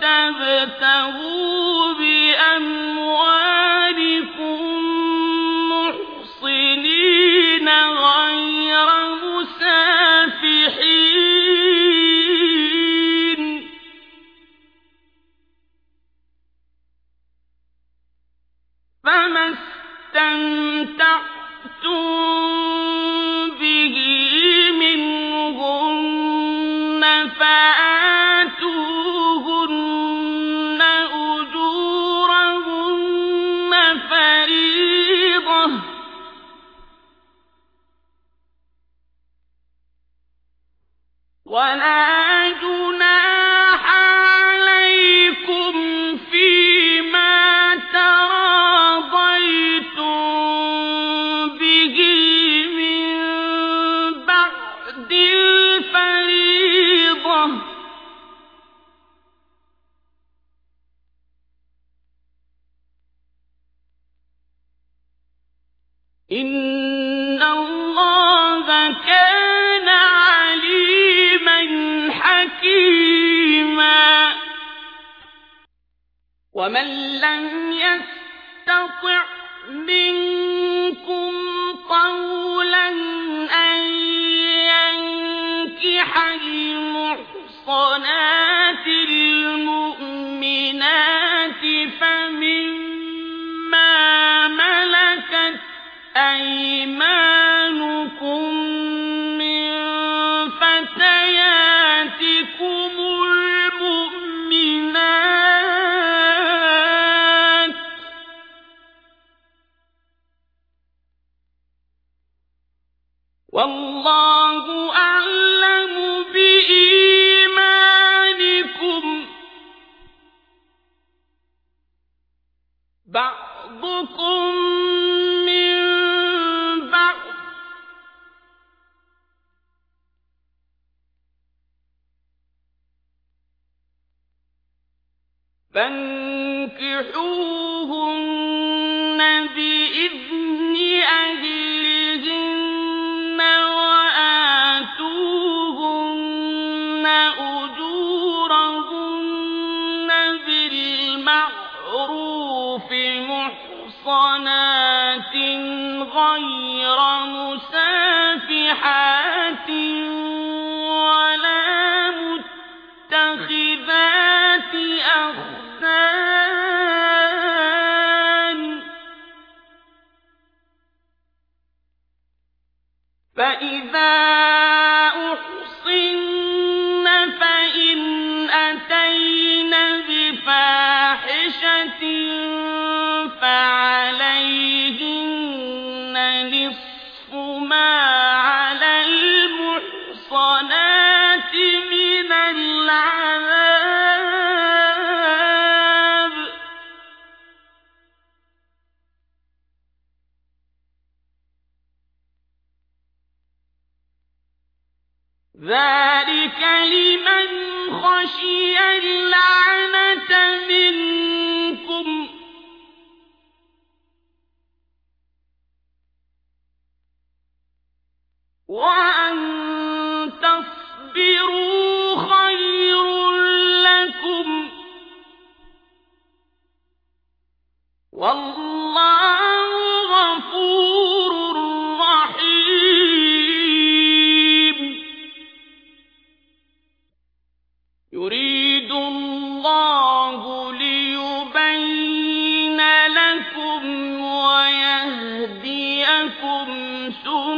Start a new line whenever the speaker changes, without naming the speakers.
تبتغوا ولا فيما تراضيتم به من بعد الفريضة. إن ومن لم يستطع منكم والله أعلم بإيمانكم. بعضكم من بعض. فانكحوهن محصنات غير مسافحات ولا متخذات أخدان فإذا ذلك لمن خشي اللعنة وأن تصبروا خير لكم. والله